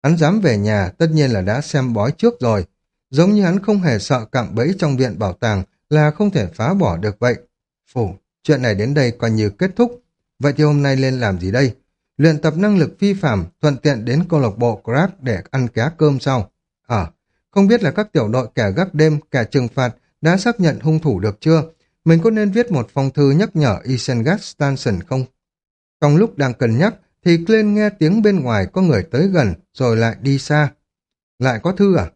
Hắn dám về nhà, tất nhiên là đã xem bói trước rồi. Giống như hắn không hề sợ cạm bẫy trong viện bảo tàng là không thể phá bỏ được vậy. Phủ, chuyện này đến đây coi như kết thúc. Vậy thì hôm nay lên làm gì đây? Luyện tập năng lực phi phạm, thuận tiện đến câu lạc bộ Crab để ăn cá cơm sau. À, không biết là các tiểu đội kẻ gác đêm, kẻ trừng phạt đã xác nhận hung thủ được chưa? Mình có nên viết một phong thư nhắc nhở Isengard Stanson không? Trong lúc đang cân nhắc, thì Glenn nghe tiếng bên ngoài có người tới gần, rồi lại đi xa. Lại có thư à?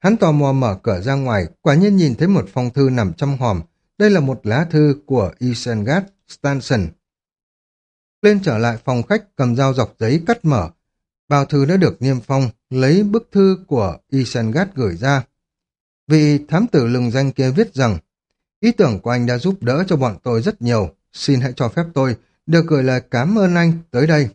Hắn tò mò mở cửa ra ngoài, quả nhiên nhìn thấy một phong thư nằm trong hòm. Đây là một lá thư của Isengard Stanson. Lên trở lại phòng khách, cầm dao dọc giấy cắt mở. Bao thư đã được niêm phong, lấy bức thư của Isengard gửi ra. Vị thám tử lừng danh kia viết rằng, ý tưởng của anh đã giúp đỡ cho bọn tôi rất nhiều. Xin hãy cho phép tôi được gửi lời cảm ơn anh tới đây.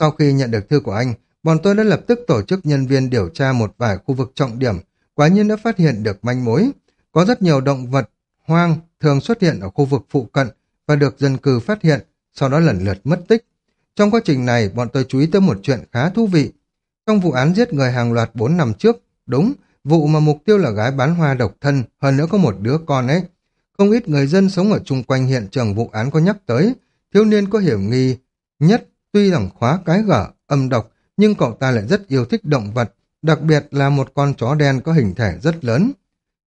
Sau khi nhận được thư của anh, bọn tôi đã lập tức tổ chức nhân viên điều tra một vài khu vực trọng điểm, quả nhiên đã phát hiện được manh mối. Có rất nhiều động vật hoang thường xuất hiện ở khu vực phụ cận và được dân cư phát hiện, sau đó lần lượt mất tích. Trong quá trình này, bọn tôi chú ý tới một chuyện khá thú vị. Trong vụ án giết người hàng loạt 4 năm trước, đúng, vụ mà mục tiêu là gái bán hoa độc thân, hơn nữa có một đứa con ấy. Không ít người dân sống ở chung quanh hiện trường vụ án có nhắc tới, thiếu niên có hiểm nghi nhất Tuy rằng khóa cái gở, âm độc, nhưng cậu ta lại rất yêu thích động vật, đặc biệt là một con chó đen có hình thể rất lớn.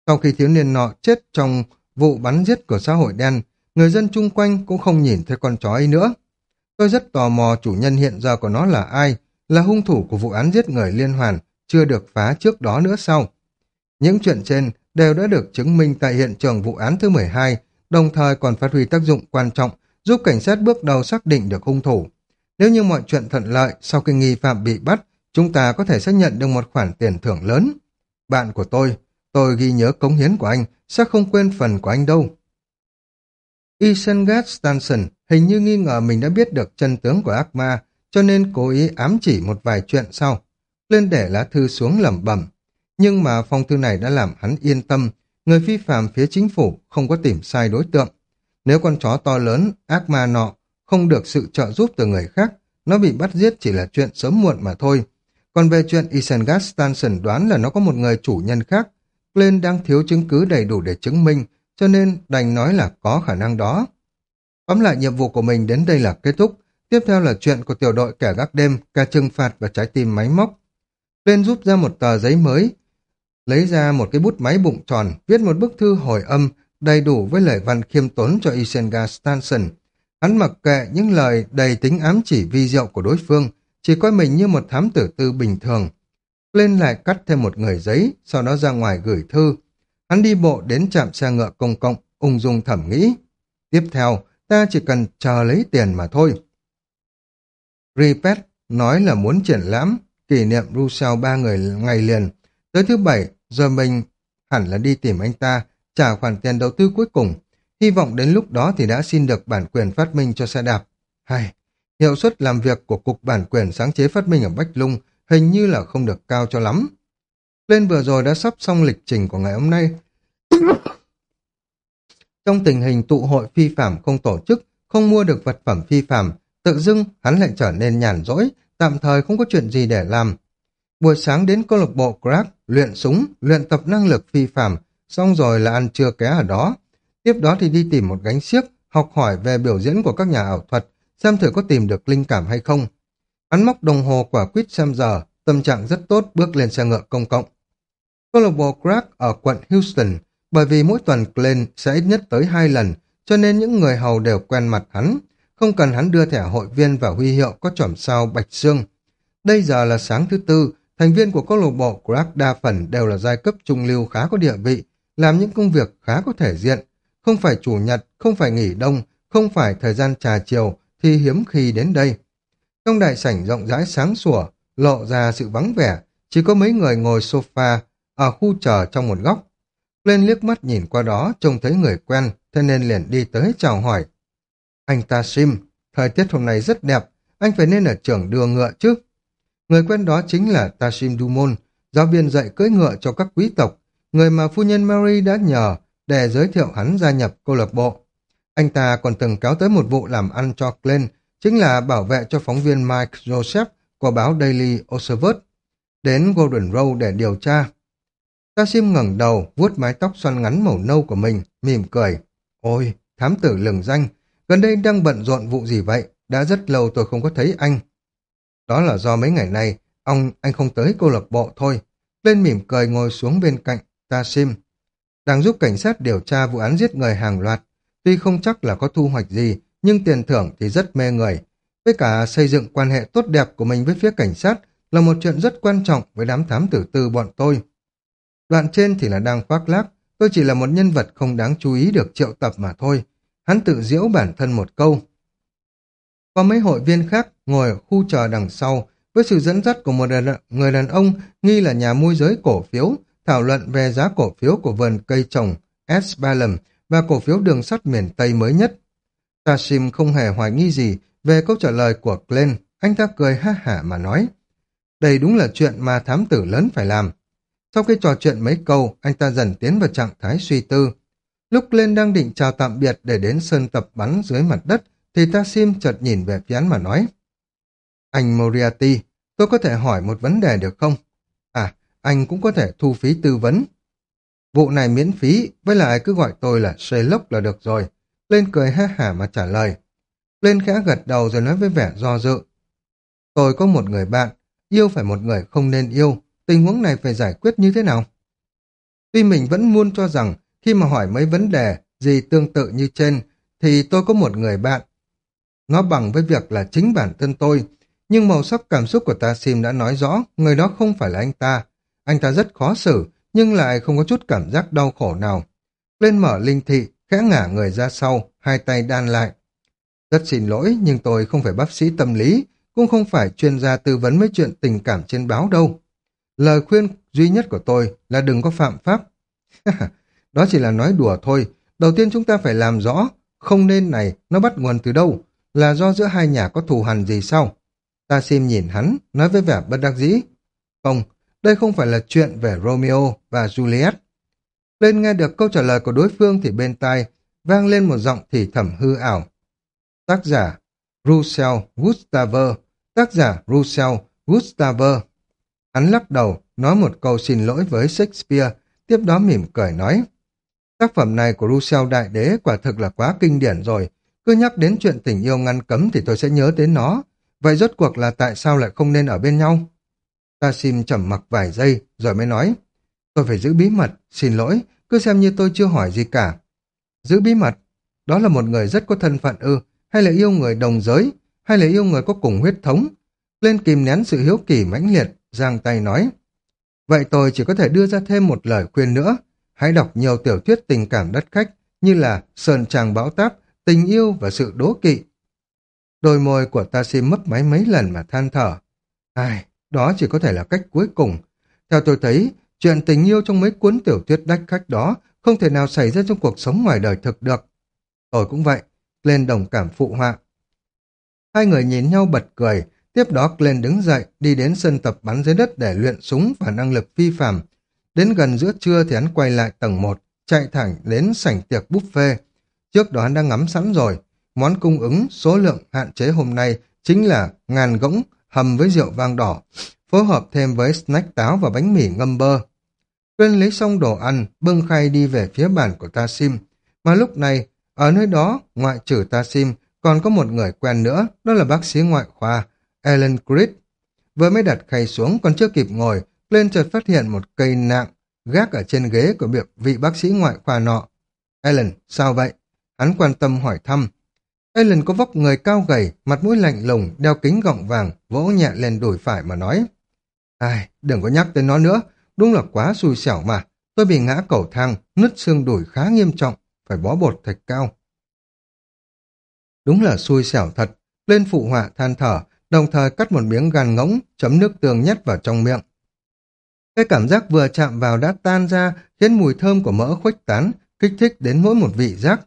Sau khi thiếu niên nọ chết trong vụ bắn giết của xã hội đen, người dân chung quanh cũng không nhìn thấy con chó ấy nữa. Tôi rất tò mò chủ nhân hiện giờ của nó là ai, là hung thủ của vụ án giết người liên hoàn, chưa được phá trước đó nữa sau. Những chuyện trên đều đã được chứng minh tại hiện trường vụ án thứ 12, đồng thời còn phát huy tác dụng quan trọng giúp cảnh sát bước đầu xác định được hung thủ. Nếu như mọi chuyện thuận lợi, sau khi nghi phạm bị bắt, chúng ta có thể xác nhận được một khoản tiền thưởng lớn. Bạn của tôi, tôi ghi nhớ cống hiến của anh, sẽ không quên phần của anh đâu. Isengard Stanson hình như nghi ngờ mình đã biết được chân tướng của ác ma, cho nên cố ý ám chỉ một vài chuyện sau. Lên để lá thư xuống lẩm bẩm. Nhưng mà phong thư này đã làm hắn yên tâm, người phi phạm phía chính phủ không có tìm sai đối tượng. Nếu con chó to lớn, ác ma nọ, không được sự trợ giúp từ người khác, nó bị bắt giết chỉ là chuyện sớm muộn mà thôi. Còn về chuyện Isengard Stanson đoán là nó có một người chủ nhân khác, Glenn đang thiếu chứng cứ đầy đủ để chứng minh, cho nên đành nói là có khả năng đó. Tóm lại nhiệm vụ của mình đến đây là kết thúc, tiếp theo là chuyện của tiểu đội kẻ gác đêm, ca trừng phạt và trái tim máy móc. Glenn rút ra một tờ giấy mới, lấy ra một cái bút máy bụng tròn, viết một bức thư hồi âm đầy đủ với lời văn khiêm tốn cho Isengard Stanson. Hắn mặc kệ những lời đầy tính ám chỉ vi diệu của đối phương, chỉ coi mình như một thám tử tư bình thường. Lên lại cắt thêm một người giấy, sau đó ra ngoài gửi thư. Hắn đi bộ đến trạm xe ngựa công cộng, ung dung thẩm nghĩ. Tiếp theo, ta chỉ cần chờ lấy tiền mà thôi. Ripet nói là muốn triển lãm, kỷ niệm Rousseau ba người ngày liền. Tới thứ bảy, giờ mình hẳn là đi tìm anh ta, trả khoản tiền đầu tư cuối cùng. Hy vọng đến lúc đó thì đã xin được bản quyền phát minh cho xe đạp. Hay, hiệu suất làm việc của Cục Bản quyền sáng chế phát minh ở Bách Lung hình như là không được cao cho lắm. Lên vừa rồi đã sắp xong lịch trình của ngày hôm nay. Trong tình hình tụ hội phi phạm không tổ chức, không mua được vật phẩm phi phạm, tự dưng hắn lại trở nên nhàn rỗi, tạm thời không có chuyện gì để làm. Buổi sáng đến câu lạc bộ Crack, luyện súng, luyện tập năng lực phi phạm, xong rồi là ăn trưa ké ở đó. Tiếp đó thì đi tìm một gánh xiếc, học hỏi về biểu diễn của các nhà ảo thuật, xem thử có tìm được linh cảm hay không. Hắn móc đồng hồ quả quýt xem giờ, tâm trạng rất tốt bước lên xe ngựa công cộng. Câu lạc bộ Crack ở quận Houston, bởi vì mỗi tuần Glenn sẽ ít nhất tới hai lần, cho nên những người hầu đều quen mặt hắn, không cần hắn đưa thẻ hội viên và huy hiệu có chỏm sao bạch xương. Đây giờ là sáng thứ tư, thành viên của câu lạc bộ Crack đa phần đều là giai cấp trung lưu khá có địa vị, làm những công việc khá có thể diện, không phải chủ nhật, không phải nghỉ đông, không phải thời gian trà chiều, thì hiếm khi đến đây. Trong đại sảnh rộng rãi sáng sủa, lộ ra sự vắng vẻ, chỉ có mấy người ngồi sofa ở khu chờ trong một góc. Lên liếc mắt nhìn qua đó, trông thấy người quen, thế nên liền đi tới chào hỏi. Anh ta sim, thời tiết hôm nay rất đẹp, anh phải nên ở trường đưa ngựa chứ. Người quen đó chính là Tashim Dumon, giáo viên dạy cưỡi ngựa cho các quý tộc, người mà phu nhân Mary đã nhờ để giới thiệu hắn gia nhập câu lạc bộ. Anh ta còn từng kéo tới một vụ làm ăn cho Glenn, chính là bảo vệ cho phóng viên Mike Joseph của báo Daily Observer đến Golden Road để điều tra. Kasim ngẩng đầu, vuốt mái tóc xoăn ngắn màu nâu của mình, mỉm cười. Ôi, thám tử lừng danh, gần đây đang bận rộn vụ gì vậy? Đã rất lâu tôi không có thấy anh. Đó là do mấy ngày nay, ông anh không tới câu lạc bộ thôi. Lên mỉm cười ngồi xuống bên cạnh Kasim. Đang giúp cảnh sát điều tra vụ án giết người hàng loạt. Tuy không chắc là có thu hoạch gì, nhưng tiền thưởng thì rất mê người. Với cả xây dựng quan hệ tốt đẹp của mình với phía cảnh sát là một chuyện rất quan trọng với đám thám tử tư bọn tôi. Đoạn trên thì là đang khoác lác, tôi chỉ là một nhân vật không đáng chú ý được triệu tập mà thôi. Hắn tự diễu bản thân một câu. Có mấy hội viên khác ngồi ở khu chờ đằng sau với sự dẫn dắt của một người đàn ông nghi là nhà môi giới cổ phiếu thảo luận về giá cổ phiếu của vườn cây trồng S. Ballam và cổ phiếu đường sắt miền Tây mới nhất. Tashim không hề hoài nghi gì về câu trả lời của Glenn, anh ta cười ha hả mà nói. Đây đúng là chuyện mà thám tử lớn phải làm. Sau khi trò chuyện mấy câu, anh ta dần tiến vào trạng thái suy tư. Lúc Glenn đang định chào tạm biệt để đến sân tập bắn dưới mặt đất, thì Tashim chợt nhìn về phía hắn mà nói. Anh Moriarty, tôi có thể hỏi một vấn đề được không? Anh cũng có thể thu phí tư vấn. Vụ này miễn phí, với lại cứ gọi tôi là Sherlock là được rồi. Lên cười ha hả mà trả lời. Lên khẽ gật đầu rồi nói với vẻ do dự. Tôi có một người bạn, yêu phải một người không nên yêu. Tình huống này phải giải quyết như thế nào? Tuy mình vẫn luôn cho rằng khi mà hỏi mấy vấn đề gì tương tự như trên thì tôi có một người bạn. Nó bằng với việc là chính bản thân tôi. Nhưng màu sắc cảm xúc của ta sim đã nói rõ người đó không phải là anh ta. Anh ta rất khó xử nhưng lại không có chút cảm giác đau khổ nào. Lên mở linh thị, khẽ ngả người ra sau, hai tay đan lại. Rất xin lỗi, nhưng tôi không phải bác sĩ tâm lý, cũng không phải chuyên gia tư vấn mấy chuyện tình cảm trên báo đâu. Lời khuyên duy nhất của tôi là đừng có phạm pháp. Đó chỉ là nói đùa thôi. Đầu tiên chúng ta phải làm rõ, không nên này, nó bắt nguồn từ đâu? Là do giữa hai nhà có thù hằn gì sao? Ta xin nhìn hắn, nói với vẻ bất đắc dĩ. Không, đây không phải là chuyện về Romeo và Juliet. Lên nghe được câu trả lời của đối phương thì bên tai vang lên một giọng thì thầm hư ảo. Tác giả Russell Gustaver, tác giả Russell Gustaver. Hắn lắc đầu, nói một câu xin lỗi với Shakespeare, tiếp đó mỉm cười nói. Tác phẩm này của Russell Đại Đế quả thực là quá kinh điển rồi. Cứ nhắc đến chuyện tình yêu ngăn cấm thì tôi sẽ nhớ đến nó. Vậy rốt cuộc là tại sao lại không nên ở bên nhau? Ta xin trầm mặc vài giây, rồi mới nói. Tôi phải giữ bí mật, xin lỗi, cứ xem như tôi chưa hỏi gì cả. Giữ bí mật? Đó là một người rất có thân phận ư, hay là yêu người đồng giới, hay là yêu người có cùng huyết thống? Lên kìm nén sự hiếu kỳ mãnh liệt, giang tay nói. Vậy tôi chỉ có thể đưa ra thêm một lời khuyên nữa. Hãy đọc nhiều tiểu thuyết tình cảm đất khách như là Sơn Tràng Bão Táp, Tình yêu và sự đố kỵ. Đôi môi của ta xin mấp máy mấy lần mà than thở. Ai, đó chỉ có thể là cách cuối cùng. Theo tôi thấy, chuyện tình yêu trong mấy cuốn tiểu thuyết đách khách đó không thể nào xảy ra trong cuộc sống ngoài đời thực được. Tôi cũng vậy, lên đồng cảm phụ họa. Hai người nhìn nhau bật cười, tiếp đó Glenn đứng dậy, đi đến sân tập bắn dưới đất để luyện súng và năng lực phi phàm. Đến gần giữa trưa thì hắn quay lại tầng 1, chạy thẳng đến sảnh tiệc buffet. Trước đó hắn đang ngắm sẵn rồi, món cung ứng số lượng hạn chế hôm nay chính là ngàn gỗng hầm với rượu vang đỏ, phối hợp thêm với snack táo và bánh mì ngâm bơ. Quyên lấy xong đồ ăn, bưng khay đi về phía bàn của ta sim. Mà lúc này, ở nơi đó, ngoại trừ ta sim, còn có một người quen nữa, đó là bác sĩ ngoại khoa, Ellen Creed. Vừa mới đặt khay xuống, còn chưa kịp ngồi, lên chợt phát hiện một cây nạng gác ở trên ghế của việc vị bác sĩ ngoại khoa nọ. Ellen, sao vậy? Hắn quan tâm hỏi thăm. Alan có vóc người cao gầy, mặt mũi lạnh lùng, đeo kính gọng vàng, vỗ nhẹ lên đùi phải mà nói. Ai, đừng có nhắc tới nó nữa, đúng là quá xui xẻo mà. Tôi bị ngã cầu thang, nứt xương đùi khá nghiêm trọng, phải bó bột thạch cao. Đúng là xui xẻo thật, lên phụ họa than thở, đồng thời cắt một miếng gan ngỗng, chấm nước tương nhét vào trong miệng. Cái cảm giác vừa chạm vào đã tan ra, khiến mùi thơm của mỡ khuếch tán, kích thích đến mỗi một vị giác.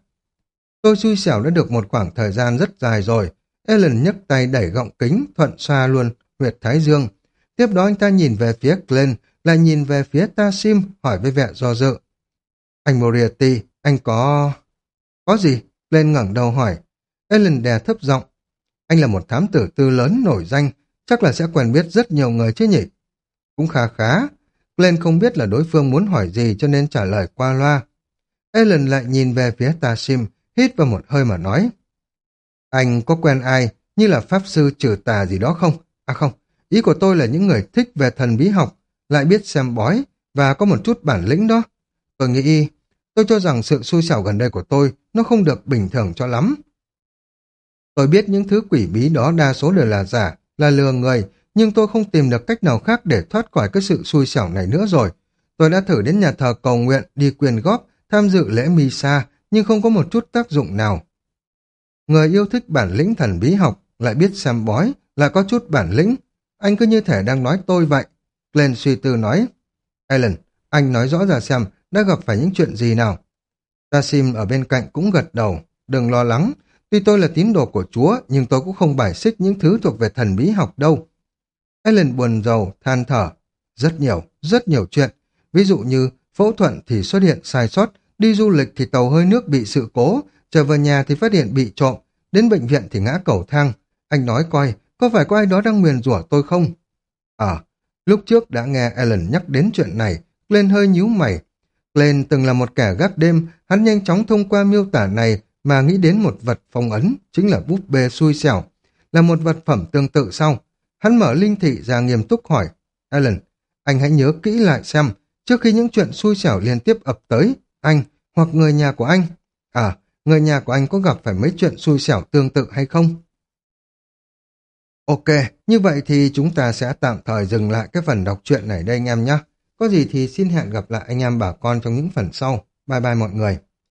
Tôi xui xẻo đã được một khoảng thời gian rất dài rồi. Ellen nhấc tay đẩy gọng kính, thuận xoa luôn, huyệt thái dương. Tiếp đó anh ta nhìn về phía Glenn, lại nhìn về phía ta sim, hỏi với vẻ do dự. Anh Moriarty, anh có... Có gì? Glenn ngẩng đầu hỏi. Ellen đè thấp giọng. Anh là một thám tử tư lớn nổi danh, chắc là sẽ quen biết rất nhiều người chứ nhỉ? Cũng khá khá. Glenn không biết là đối phương muốn hỏi gì cho nên trả lời qua loa. Ellen lại nhìn về phía ta sim, hít vào một hơi mà nói. Anh có quen ai như là pháp sư trừ tà gì đó không? À không, ý của tôi là những người thích về thần bí học, lại biết xem bói và có một chút bản lĩnh đó. Tôi nghĩ, tôi cho rằng sự xui xẻo gần đây của tôi nó không được bình thường cho lắm. Tôi biết những thứ quỷ bí đó đa số đều là giả, là lừa người, nhưng tôi không tìm được cách nào khác để thoát khỏi cái sự xui xẻo này nữa rồi. Tôi đã thử đến nhà thờ cầu nguyện, đi quyền góp, tham dự lễ Misa, nhưng không có một chút tác dụng nào. Người yêu thích bản lĩnh thần bí học, lại biết xem bói, lại có chút bản lĩnh. Anh cứ như thể đang nói tôi vậy. Glenn suy tư nói, Ellen, anh nói rõ ra xem đã gặp phải những chuyện gì nào. Tassim ở bên cạnh cũng gật đầu, đừng lo lắng. Tuy tôi là tín đồ của Chúa, nhưng tôi cũng không bài xích những thứ thuộc về thần bí học đâu. Ellen buồn rầu, than thở. Rất nhiều, rất nhiều chuyện. Ví dụ như phẫu thuật thì xuất hiện sai sót, Đi du lịch thì tàu hơi nước bị sự cố, trở về nhà thì phát hiện bị trộm, đến bệnh viện thì ngã cầu thang. Anh nói coi, có phải có ai đó đang nguyền rủa tôi không? À, lúc trước đã nghe Ellen nhắc đến chuyện này, lên hơi nhíu mày. Glenn từng là một kẻ gác đêm, hắn nhanh chóng thông qua miêu tả này mà nghĩ đến một vật phong ấn, chính là búp bê xui xẻo, là một vật phẩm tương tự sau. Hắn mở linh thị ra nghiêm túc hỏi, Ellen, anh hãy nhớ kỹ lại xem, trước khi những chuyện xui xẻo liên tiếp ập tới, anh hoặc người nhà của anh. À, người nhà của anh có gặp phải mấy chuyện xui xẻo tương tự hay không? Ok, như vậy thì chúng ta sẽ tạm thời dừng lại cái phần đọc truyện này đây anh em nhé. Có gì thì xin hẹn gặp lại anh em bà con trong những phần sau. Bye bye mọi người.